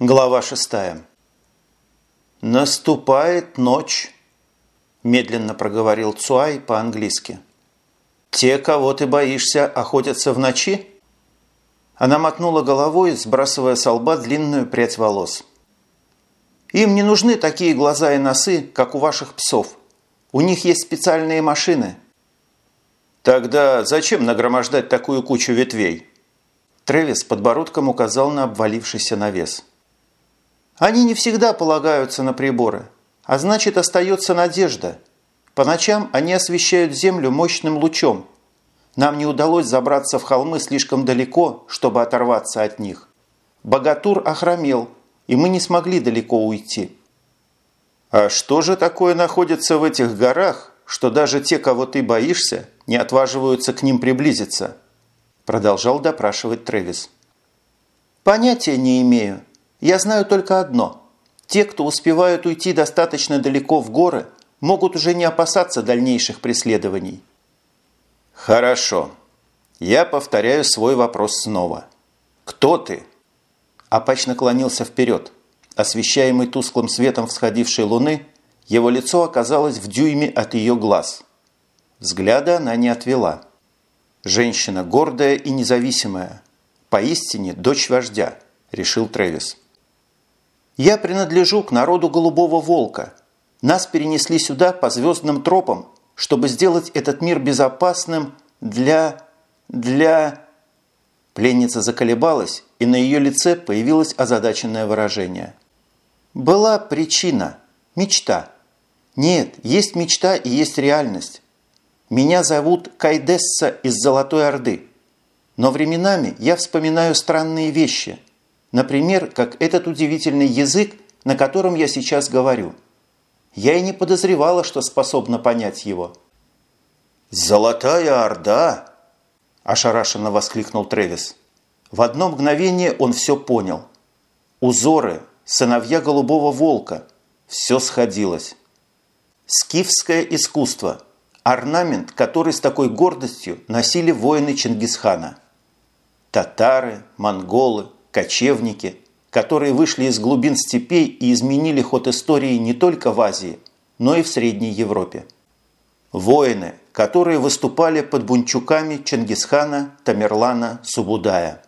Глава шестая. «Наступает ночь», – медленно проговорил Цуай по-английски. «Те, кого ты боишься, охотятся в ночи?» Она мотнула головой, сбрасывая с лба длинную прядь волос. «Им не нужны такие глаза и носы, как у ваших псов. У них есть специальные машины». «Тогда зачем нагромождать такую кучу ветвей?» Трэвис подбородком указал на обвалившийся навес. Они не всегда полагаются на приборы, а значит остается надежда. По ночам они освещают землю мощным лучом. Нам не удалось забраться в холмы слишком далеко, чтобы оторваться от них. Богатур охромел, и мы не смогли далеко уйти. А что же такое находится в этих горах, что даже те, кого ты боишься, не отваживаются к ним приблизиться? Продолжал допрашивать Трэвис. Понятия не имею. Я знаю только одно. Те, кто успевают уйти достаточно далеко в горы, могут уже не опасаться дальнейших преследований. Хорошо. Я повторяю свой вопрос снова. Кто ты? Апач наклонился вперед. Освещаемый тусклым светом всходившей луны, его лицо оказалось в дюйме от ее глаз. Взгляда она не отвела. Женщина гордая и независимая. Поистине дочь вождя, решил Трэвис. Я принадлежу к народу Голубого Волка. Нас перенесли сюда по звездным тропам, чтобы сделать этот мир безопасным для... для...» Пленница заколебалась, и на ее лице появилось озадаченное выражение. «Была причина. Мечта. Нет, есть мечта и есть реальность. Меня зовут Кайдесса из Золотой Орды. Но временами я вспоминаю странные вещи – Например, как этот удивительный язык, на котором я сейчас говорю. Я и не подозревала, что способна понять его. «Золотая Орда!» – ошарашенно воскликнул Тревис. В одно мгновение он все понял. Узоры, сыновья голубого волка – все сходилось. Скифское искусство – орнамент, который с такой гордостью носили воины Чингисхана. Татары, монголы, кочевники, которые вышли из глубин степей и изменили ход истории не только в Азии, но и в Средней Европе. Воины, которые выступали под бунчуками Чингисхана, Тамерлана, Субудая.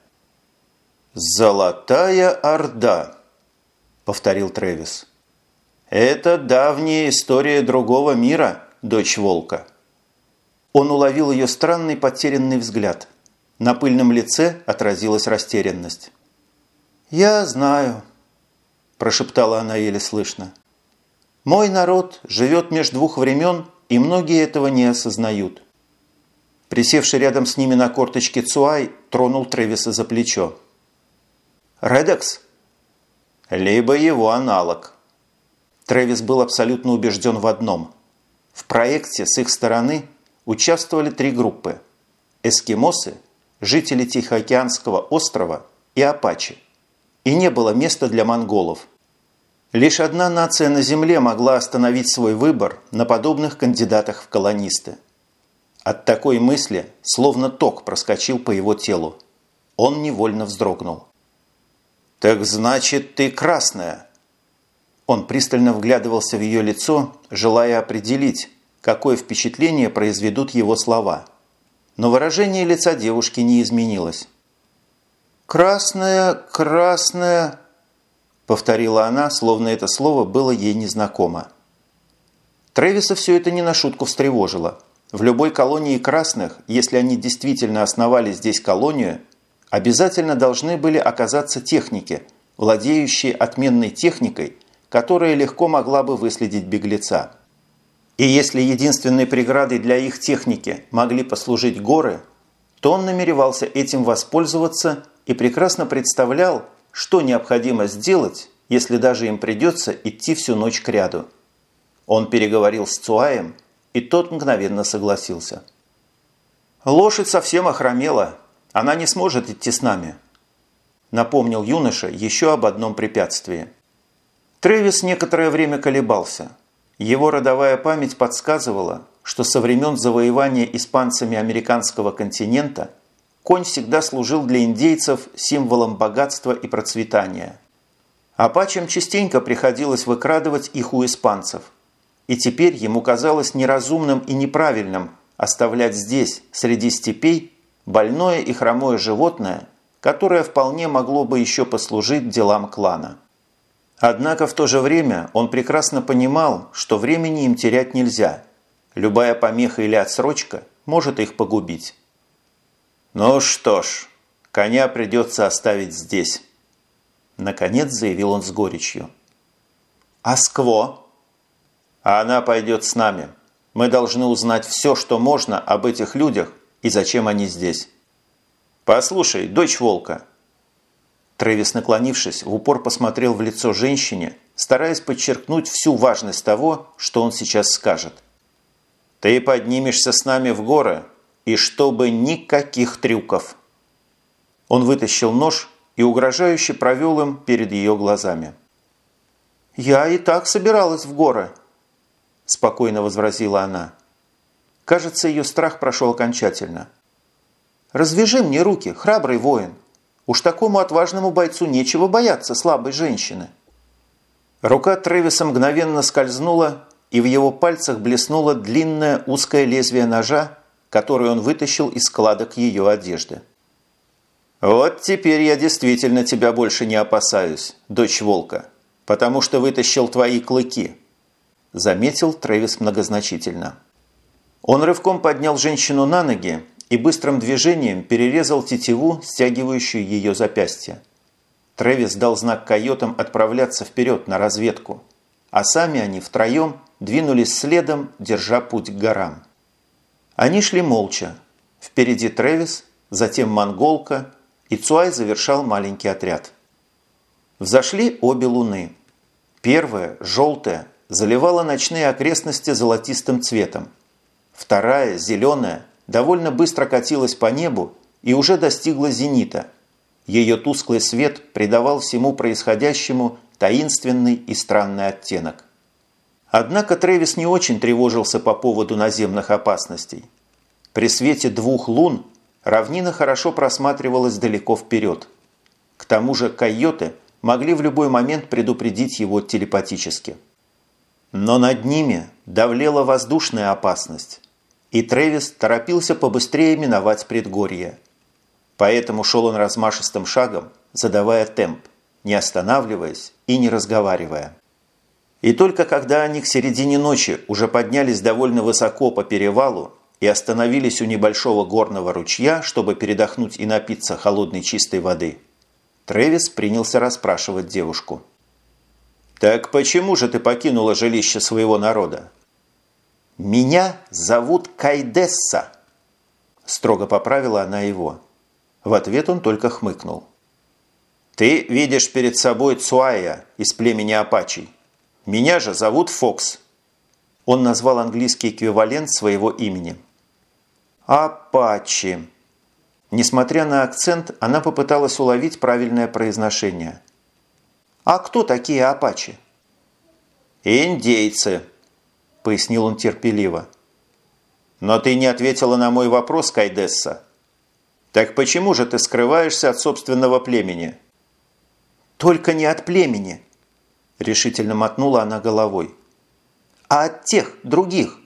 «Золотая Орда», – повторил Трэвис. «Это давняя история другого мира, дочь Волка». Он уловил ее странный потерянный взгляд. На пыльном лице отразилась растерянность. «Я знаю», – прошептала она еле слышно. «Мой народ живет между двух времен, и многие этого не осознают». Присевший рядом с ними на корточке Цуай тронул Тревиса за плечо. «Редекс?» «Либо его аналог». Тревис был абсолютно убежден в одном. В проекте с их стороны участвовали три группы – эскимосы, жители Тихоокеанского острова и апачи и не было места для монголов. Лишь одна нация на земле могла остановить свой выбор на подобных кандидатах в колонисты. От такой мысли словно ток проскочил по его телу. Он невольно вздрогнул. «Так значит, ты красная!» Он пристально вглядывался в ее лицо, желая определить, какое впечатление произведут его слова. Но выражение лица девушки не изменилось. «Красная, красная», – повторила она, словно это слово было ей незнакомо. Трэвиса все это не на шутку встревожило. В любой колонии красных, если они действительно основали здесь колонию, обязательно должны были оказаться техники, владеющие отменной техникой, которая легко могла бы выследить беглеца. И если единственной преградой для их техники могли послужить горы, то он намеревался этим воспользоваться – и прекрасно представлял, что необходимо сделать, если даже им придется идти всю ночь к ряду. Он переговорил с Цуаем, и тот мгновенно согласился. «Лошадь совсем охромела, она не сможет идти с нами», напомнил юноша еще об одном препятствии. Трэвис некоторое время колебался. Его родовая память подсказывала, что со времен завоевания испанцами американского континента – конь всегда служил для индейцев символом богатства и процветания. Апачам частенько приходилось выкрадывать их у испанцев. И теперь ему казалось неразумным и неправильным оставлять здесь, среди степей, больное и хромое животное, которое вполне могло бы еще послужить делам клана. Однако в то же время он прекрасно понимал, что времени им терять нельзя. Любая помеха или отсрочка может их погубить. «Ну что ж, коня придется оставить здесь», – наконец заявил он с горечью. «А Скво?» «А она пойдет с нами. Мы должны узнать все, что можно об этих людях и зачем они здесь». «Послушай, дочь волка». Трэвис, наклонившись, в упор посмотрел в лицо женщине, стараясь подчеркнуть всю важность того, что он сейчас скажет. «Ты поднимешься с нами в горы, и чтобы никаких трюков». Он вытащил нож и угрожающе провел им перед ее глазами. «Я и так собиралась в горы», – спокойно возразила она. Кажется, ее страх прошел окончательно. Развяжи мне руки, храбрый воин. Уж такому отважному бойцу нечего бояться слабой женщины». Рука Тревиса мгновенно скользнула, и в его пальцах блеснуло длинное узкое лезвие ножа, которое он вытащил из складок ее одежды. «Вот теперь я действительно тебя больше не опасаюсь, дочь волка, потому что вытащил твои клыки», заметил Трэвис многозначительно. Он рывком поднял женщину на ноги и быстрым движением перерезал тетиву, стягивающую ее запястье. Трэвис дал знак койотам отправляться вперед на разведку, а сами они втроем двинулись следом, держа путь к горам. Они шли молча. Впереди Трэвис, затем Монголка, и Цуай завершал маленький отряд. Взошли обе луны. Первая, желтая, заливала ночные окрестности золотистым цветом. Вторая, зеленая, довольно быстро катилась по небу и уже достигла зенита. Ее тусклый свет придавал всему происходящему таинственный и странный оттенок. Однако Трэвис не очень тревожился по поводу наземных опасностей. При свете двух лун равнина хорошо просматривалась далеко вперед. К тому же койоты могли в любой момент предупредить его телепатически. Но над ними давлела воздушная опасность и Трэвис торопился побыстрее миновать предгорье. Поэтому шел он размашистым шагом, задавая темп, не останавливаясь и не разговаривая. И только когда они к середине ночи уже поднялись довольно высоко по перевалу и остановились у небольшого горного ручья, чтобы передохнуть и напиться холодной чистой воды, Трэвис принялся расспрашивать девушку. «Так почему же ты покинула жилище своего народа? «Меня зовут Кайдесса», – строго поправила она его. В ответ он только хмыкнул. «Ты видишь перед собой Цуая из племени Апачей. Меня же зовут Фокс». Он назвал английский эквивалент своего имени. «Апачи». Несмотря на акцент, она попыталась уловить правильное произношение. «А кто такие апачи?» «Индейцы», пояснил он терпеливо. «Но ты не ответила на мой вопрос, Кайдесса. Так почему же ты скрываешься от собственного племени?» «Только не от племени», – решительно мотнула она головой. «А от тех, других.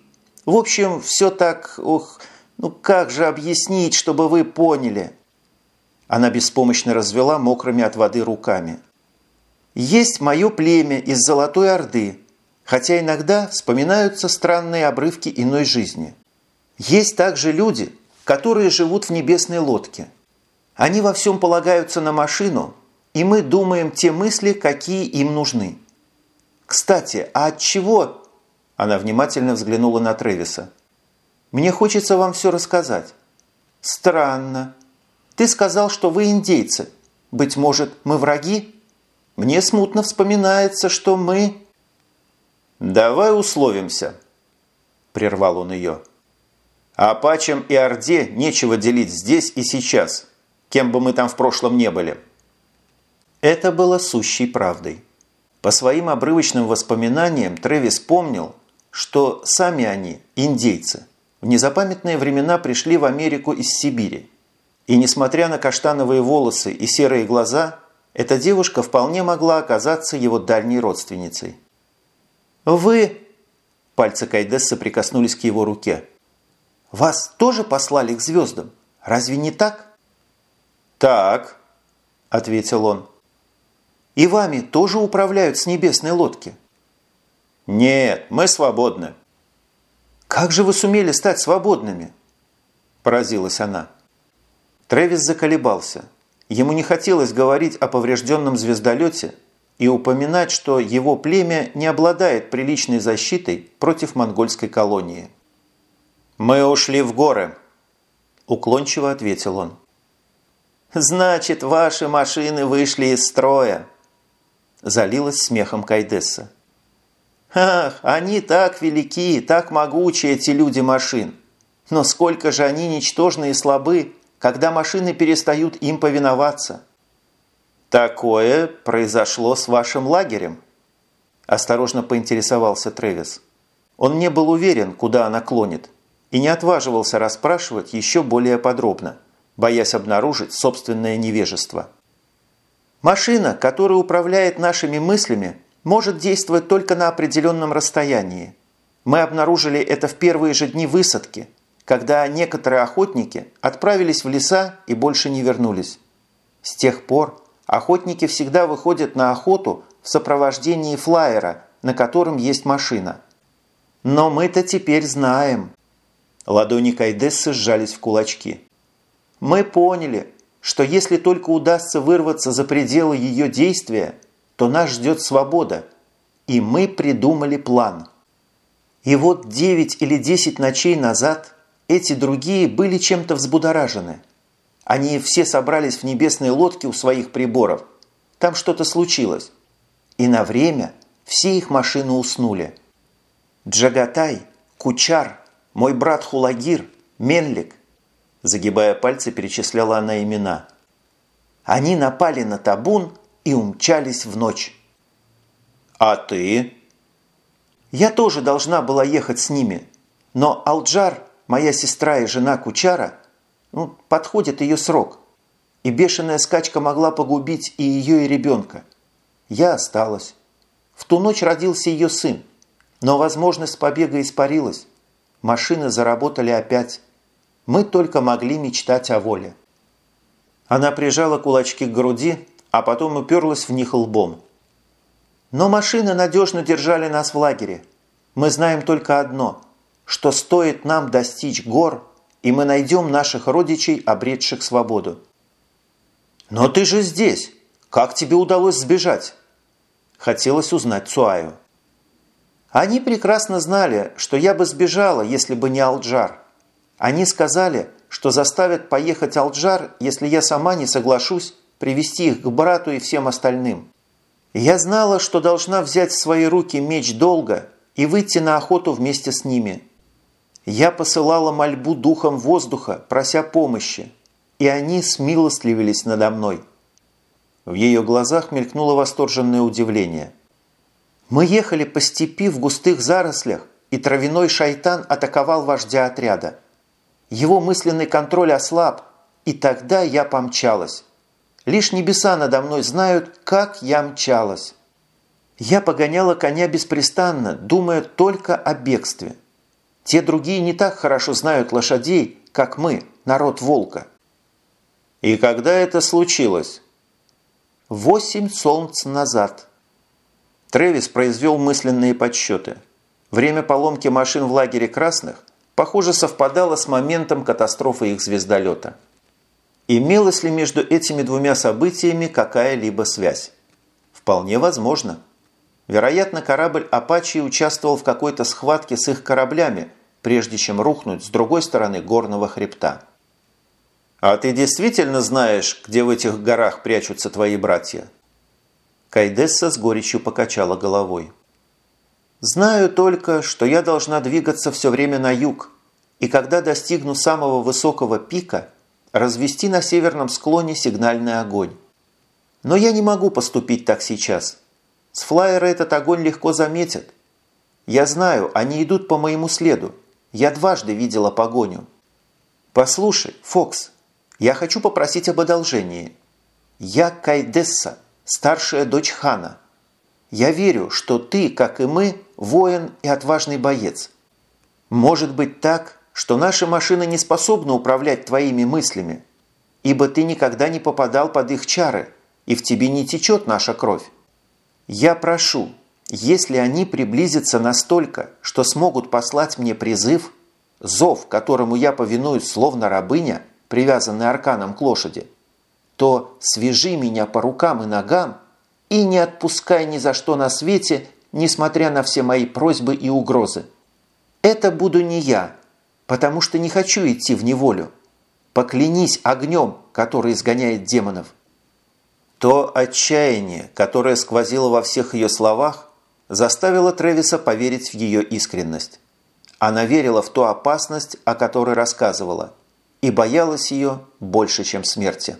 В общем, все так... Ох, ну как же объяснить, чтобы вы поняли?» Она беспомощно развела мокрыми от воды руками. «Есть мое племя из Золотой Орды, хотя иногда вспоминаются странные обрывки иной жизни. Есть также люди, которые живут в небесной лодке. Они во всем полагаются на машину, и мы думаем те мысли, какие им нужны. Кстати, а от чего? Она внимательно взглянула на Тревиса. Мне хочется вам все рассказать. Странно. Ты сказал, что вы индейцы. Быть может, мы враги? Мне смутно вспоминается, что мы... «Давай условимся», – прервал он ее. «Апачам и Орде нечего делить здесь и сейчас, кем бы мы там в прошлом не были». Это было сущей правдой. По своим обрывочным воспоминаниям Трэвис помнил, что сами они, индейцы, в незапамятные времена пришли в Америку из Сибири. И несмотря на каштановые волосы и серые глаза, эта девушка вполне могла оказаться его дальней родственницей. «Вы...» – пальцы Кайдесса прикоснулись к его руке. «Вас тоже послали к звездам? Разве не так?» «Так», – ответил он. «И вами тоже управляют с небесной лодки?» «Нет, мы свободны». «Как же вы сумели стать свободными?» – поразилась она. Трэвис заколебался. Ему не хотелось говорить о поврежденном звездолете и упоминать, что его племя не обладает приличной защитой против монгольской колонии. «Мы ушли в горы», – уклончиво ответил он. «Значит, ваши машины вышли из строя», – залилась смехом Кайдесса. «Ах, они так велики, так могучи, эти люди машин! Но сколько же они ничтожны и слабы, когда машины перестают им повиноваться!» «Такое произошло с вашим лагерем?» – осторожно поинтересовался Трэвис. Он не был уверен, куда она клонит, и не отваживался расспрашивать еще более подробно – боясь обнаружить собственное невежество. Машина, которая управляет нашими мыслями, может действовать только на определенном расстоянии. Мы обнаружили это в первые же дни высадки, когда некоторые охотники отправились в леса и больше не вернулись. С тех пор охотники всегда выходят на охоту в сопровождении флайера, на котором есть машина. Но мы-то теперь знаем. Ладони Кайдессы сжались в кулачки. Мы поняли, что если только удастся вырваться за пределы ее действия, то нас ждет свобода, и мы придумали план. И вот 9 или 10 ночей назад эти другие были чем-то взбудоражены. Они все собрались в небесной лодке у своих приборов. Там что-то случилось. И на время все их машины уснули. Джагатай, Кучар, мой брат Хулагир, Менлик, Загибая пальцы, перечисляла она имена. Они напали на табун и умчались в ночь. «А ты?» «Я тоже должна была ехать с ними, но Алджар, моя сестра и жена Кучара, ну, подходит ее срок, и бешеная скачка могла погубить и ее, и ребенка. Я осталась. В ту ночь родился ее сын, но возможность побега испарилась. Машины заработали опять. Мы только могли мечтать о воле. Она прижала кулачки к груди, а потом уперлась в них лбом. Но машины надежно держали нас в лагере. Мы знаем только одно, что стоит нам достичь гор, и мы найдем наших родичей, обретших свободу. «Но ты же здесь! Как тебе удалось сбежать?» Хотелось узнать Цуаю. Они прекрасно знали, что я бы сбежала, если бы не Алджар. Они сказали, что заставят поехать Алджар, если я сама не соглашусь привести их к брату и всем остальным. Я знала, что должна взять в свои руки меч долга и выйти на охоту вместе с ними. Я посылала мольбу духом воздуха, прося помощи, и они смилостливились надо мной. В ее глазах мелькнуло восторженное удивление. Мы ехали по степи в густых зарослях, и травяной шайтан атаковал вождя отряда. Его мысленный контроль ослаб, и тогда я помчалась. Лишь небеса надо мной знают, как я мчалась. Я погоняла коня беспрестанно, думая только о бегстве. Те другие не так хорошо знают лошадей, как мы, народ волка. И когда это случилось? Восемь солнц назад. Трэвис произвел мысленные подсчеты. Время поломки машин в лагере красных похоже, совпадало с моментом катастрофы их звездолета. Имелась ли между этими двумя событиями какая-либо связь? Вполне возможно. Вероятно, корабль «Апачи» участвовал в какой-то схватке с их кораблями, прежде чем рухнуть с другой стороны горного хребта. «А ты действительно знаешь, где в этих горах прячутся твои братья?» Кайдесса с горечью покачала головой. Знаю только, что я должна двигаться все время на юг, и когда достигну самого высокого пика, развести на северном склоне сигнальный огонь. Но я не могу поступить так сейчас. С флайера этот огонь легко заметят. Я знаю, они идут по моему следу. Я дважды видела погоню. Послушай, Фокс, я хочу попросить об одолжении. Я Кайдесса, старшая дочь хана. Я верю, что ты, как и мы, воин и отважный боец. Может быть так, что наши машины не способны управлять твоими мыслями, ибо ты никогда не попадал под их чары, и в тебе не течет наша кровь. Я прошу, если они приблизятся настолько, что смогут послать мне призыв, зов, которому я повинуюсь словно рабыня, привязанная арканом к лошади, то свяжи меня по рукам и ногам и не отпускай ни за что на свете, несмотря на все мои просьбы и угрозы. Это буду не я, потому что не хочу идти в неволю. Поклянись огнем, который изгоняет демонов. То отчаяние, которое сквозило во всех ее словах, заставило Тревиса поверить в ее искренность. Она верила в ту опасность, о которой рассказывала, и боялась ее больше, чем смерти.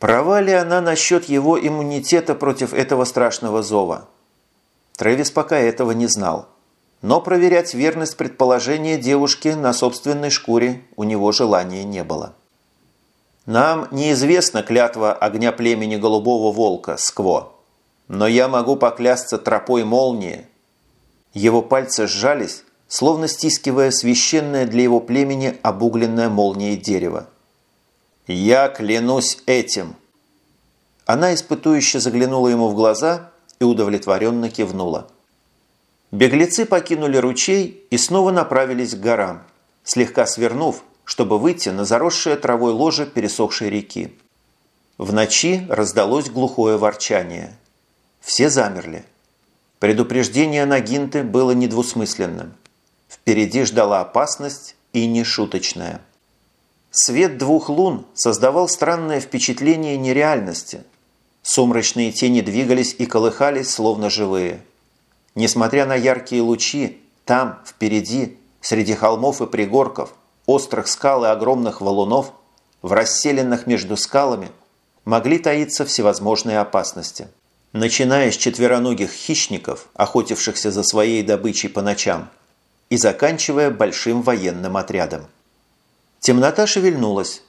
Права ли она насчет его иммунитета против этого страшного зова? Трэвис пока этого не знал. Но проверять верность предположения девушки на собственной шкуре у него желания не было. Нам неизвестна клятва огня племени Голубого Волка, Скво. Но я могу поклясться тропой молнии. Его пальцы сжались, словно стискивая священное для его племени обугленное молнией дерево. «Я клянусь этим!» Она испытующе заглянула ему в глаза и удовлетворенно кивнула. Беглецы покинули ручей и снова направились к горам, слегка свернув, чтобы выйти на заросшее травой ложе пересохшей реки. В ночи раздалось глухое ворчание. Все замерли. Предупреждение Нагинты было недвусмысленным. Впереди ждала опасность и нешуточная. Свет двух лун создавал странное впечатление нереальности. Сумрачные тени двигались и колыхались, словно живые. Несмотря на яркие лучи, там, впереди, среди холмов и пригорков, острых скал и огромных валунов, в расселенных между скалами, могли таиться всевозможные опасности. Начиная с четвероногих хищников, охотившихся за своей добычей по ночам, и заканчивая большим военным отрядом. Темнота шевельнулась.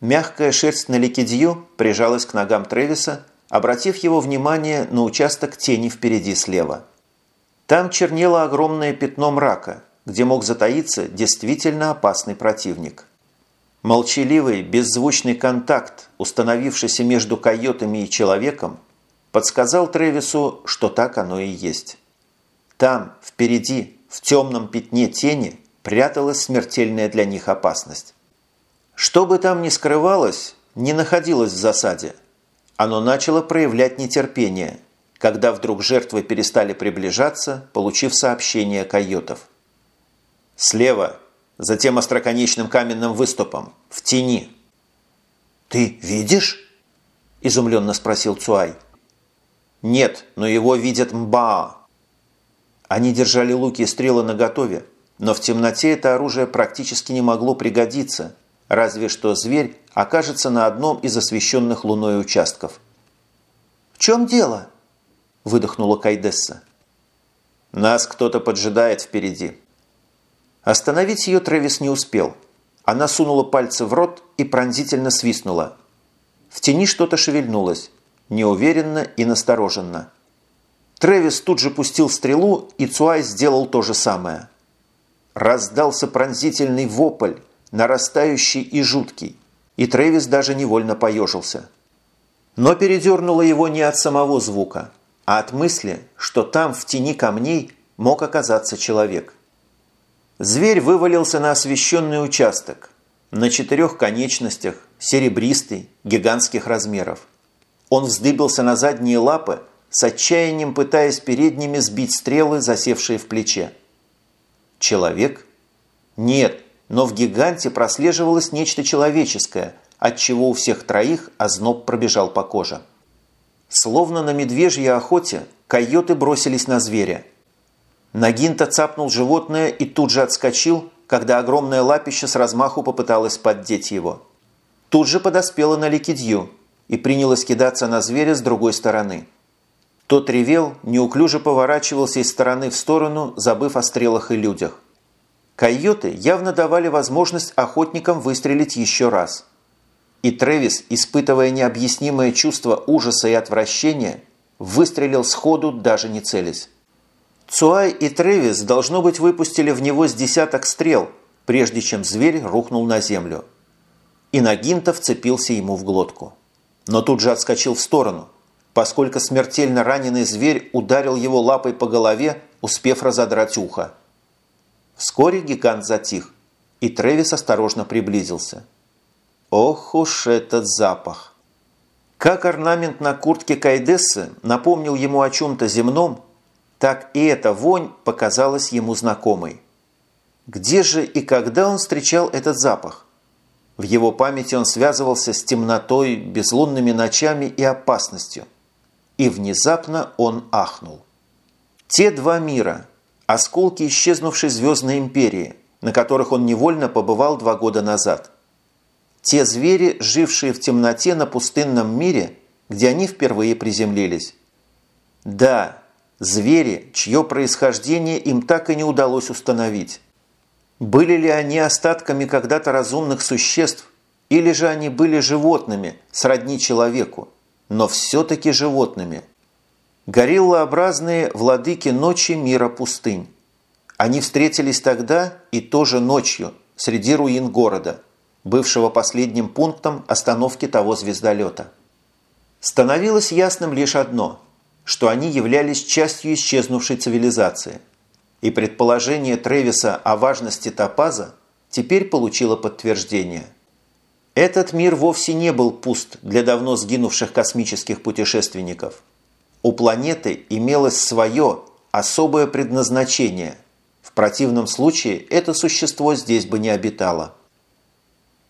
Мягкая шерсть на ликидью прижалась к ногам Тревиса, обратив его внимание на участок тени впереди слева. Там чернело огромное пятно мрака, где мог затаиться действительно опасный противник. Молчаливый, беззвучный контакт, установившийся между койотами и человеком, подсказал Тревису, что так оно и есть. Там, впереди, в темном пятне тени, пряталась смертельная для них опасность. Что бы там ни скрывалось, не находилось в засаде. Оно начало проявлять нетерпение, когда вдруг жертвы перестали приближаться, получив сообщение койотов. Слева, за тем остроконечным каменным выступом, в тени. «Ты видишь?» – изумленно спросил Цуай. «Нет, но его видят Мбаа». Они держали луки и стрелы наготове, но в темноте это оружие практически не могло пригодиться – разве что зверь окажется на одном из освещенных луной участков. «В чем дело?» – выдохнула Кайдесса. «Нас кто-то поджидает впереди». Остановить ее Трэвис не успел. Она сунула пальцы в рот и пронзительно свистнула. В тени что-то шевельнулось, неуверенно и настороженно. Трэвис тут же пустил стрелу, и Цуай сделал то же самое. Раздался пронзительный вопль, нарастающий и жуткий, и Трэвис даже невольно поежился. Но передернуло его не от самого звука, а от мысли, что там в тени камней мог оказаться человек. Зверь вывалился на освещенный участок, на четырех конечностях, серебристый, гигантских размеров. Он вздыбился на задние лапы, с отчаянием пытаясь передними сбить стрелы, засевшие в плече. Человек? Нет, но в гиганте прослеживалось нечто человеческое, от чего у всех троих озноб пробежал по коже. Словно на медвежьей охоте, койоты бросились на зверя. Нагинта цапнул животное и тут же отскочил, когда огромное лапище с размаху попыталось поддеть его. Тут же подоспела на ликидью и принялась кидаться на зверя с другой стороны. Тот ревел, неуклюже поворачивался из стороны в сторону, забыв о стрелах и людях. Койоты явно давали возможность охотникам выстрелить еще раз. и Трэвис, испытывая необъяснимое чувство ужаса и отвращения, выстрелил сходу, даже не целясь. Цуай и Трэвис, должно быть, выпустили в него с десяток стрел, прежде чем зверь рухнул на землю. И Нагинта вцепился ему в глотку. Но тут же отскочил в сторону, поскольку смертельно раненый зверь ударил его лапой по голове, успев разодрать ухо. Вскоре гигант затих, и Трэвис осторожно приблизился. Ох уж этот запах! Как орнамент на куртке Кайдессы напомнил ему о чем-то земном, так и эта вонь показалась ему знакомой. Где же и когда он встречал этот запах? В его памяти он связывался с темнотой, безлунными ночами и опасностью. И внезапно он ахнул. Те два мира, осколки исчезнувшей звездной империи, на которых он невольно побывал два года назад. Те звери, жившие в темноте на пустынном мире, где они впервые приземлились. Да, Звери, чье происхождение им так и не удалось установить. Были ли они остатками когда-то разумных существ, или же они были животными, сродни человеку, но все-таки животными. Гориллообразные владыки ночи мира пустынь. Они встретились тогда и тоже ночью, среди руин города, бывшего последним пунктом остановки того звездолета. Становилось ясным лишь одно – что они являлись частью исчезнувшей цивилизации. И предположение Тревиса о важности топаза теперь получило подтверждение. Этот мир вовсе не был пуст для давно сгинувших космических путешественников. У планеты имелось свое особое предназначение. В противном случае это существо здесь бы не обитало.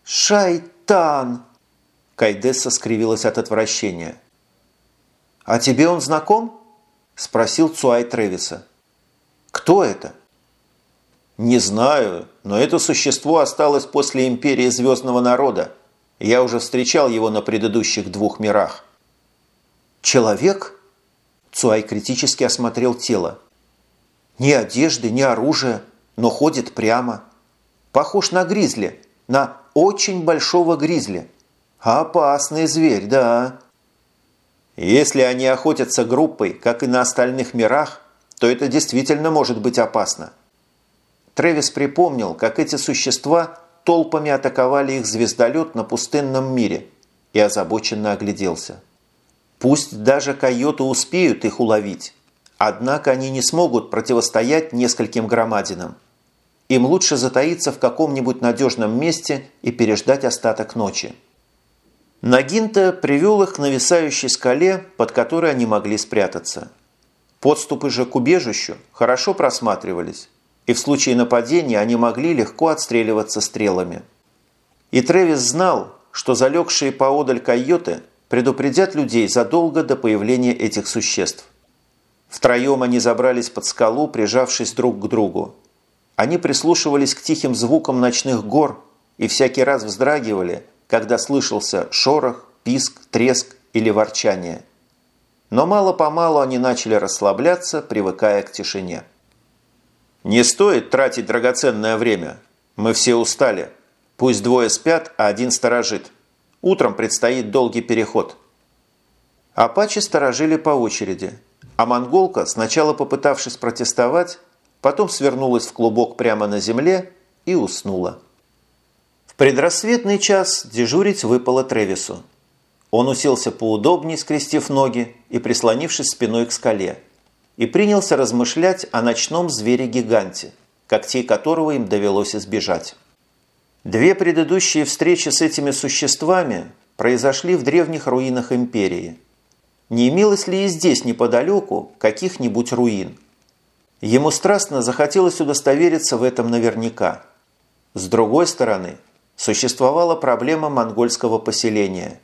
«Шайтан!» Кайдесса скривилась от отвращения – «А тебе он знаком?» – спросил Цуай Тревиса. «Кто это?» «Не знаю, но это существо осталось после империи Звездного Народа. Я уже встречал его на предыдущих двух мирах». «Человек?» Цуай критически осмотрел тело. «Ни одежды, ни оружия, но ходит прямо. Похож на гризли, на очень большого гризли. Опасный зверь, да». Если они охотятся группой, как и на остальных мирах, то это действительно может быть опасно. Трэвис припомнил, как эти существа толпами атаковали их звездолет на пустынном мире и озабоченно огляделся. Пусть даже койоты успеют их уловить, однако они не смогут противостоять нескольким громадинам. Им лучше затаиться в каком-нибудь надежном месте и переждать остаток ночи. Нагинта привел их к нависающей скале, под которой они могли спрятаться. Подступы же к убежищу хорошо просматривались, и в случае нападения они могли легко отстреливаться стрелами. И Тревис знал, что залегшие поодаль койоты предупредят людей задолго до появления этих существ. Втроем они забрались под скалу, прижавшись друг к другу. Они прислушивались к тихим звукам ночных гор и всякий раз вздрагивали – когда слышался шорох, писк, треск или ворчание. Но мало-помалу они начали расслабляться, привыкая к тишине. «Не стоит тратить драгоценное время. Мы все устали. Пусть двое спят, а один сторожит. Утром предстоит долгий переход». Апачи сторожили по очереди, а монголка, сначала попытавшись протестовать, потом свернулась в клубок прямо на земле и уснула предрассветный час дежурить выпало Тревису. Он уселся поудобнее, скрестив ноги и прислонившись спиной к скале, и принялся размышлять о ночном звере-гиганте, когтей которого им довелось избежать. Две предыдущие встречи с этими существами произошли в древних руинах империи. Не имелось ли и здесь неподалеку каких-нибудь руин? Ему страстно захотелось удостовериться в этом наверняка. С другой стороны, существовала проблема монгольского поселения.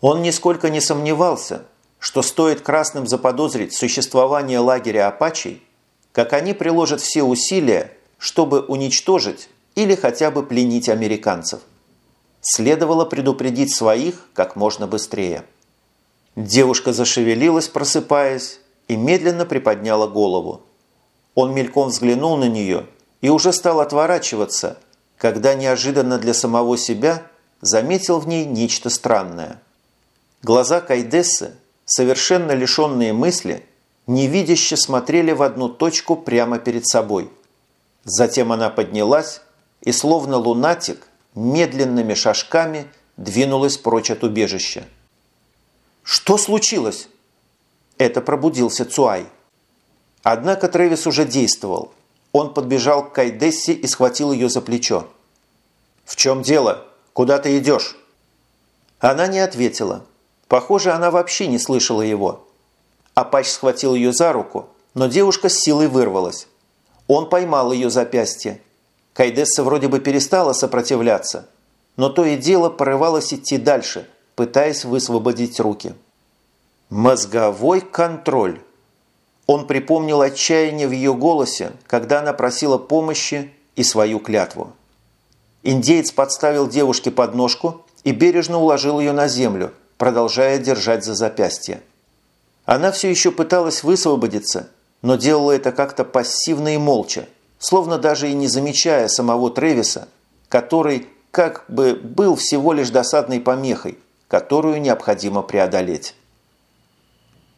Он нисколько не сомневался, что стоит красным заподозрить существование лагеря апачей, как они приложат все усилия, чтобы уничтожить или хотя бы пленить американцев. Следовало предупредить своих как можно быстрее. Девушка зашевелилась, просыпаясь, и медленно приподняла голову. Он мельком взглянул на нее и уже стал отворачиваться – когда неожиданно для самого себя заметил в ней нечто странное. Глаза Кайдессы, совершенно лишенные мысли, невидяще смотрели в одну точку прямо перед собой. Затем она поднялась и, словно лунатик, медленными шажками двинулась прочь от убежища. «Что случилось?» Это пробудился Цуай. Однако Трэвис уже действовал. Он подбежал к Кайдессе и схватил ее за плечо. «В чем дело? Куда ты идешь?» Она не ответила. Похоже, она вообще не слышала его. Апач схватил ее за руку, но девушка с силой вырвалась. Он поймал ее запястье. Кайдесса вроде бы перестала сопротивляться, но то и дело порывалась идти дальше, пытаясь высвободить руки. Мозговой контроль. Он припомнил отчаяние в ее голосе, когда она просила помощи и свою клятву. Индеец подставил девушке подножку и бережно уложил ее на землю, продолжая держать за запястье. Она все еще пыталась высвободиться, но делала это как-то пассивно и молча, словно даже и не замечая самого Тревиса, который как бы был всего лишь досадной помехой, которую необходимо преодолеть.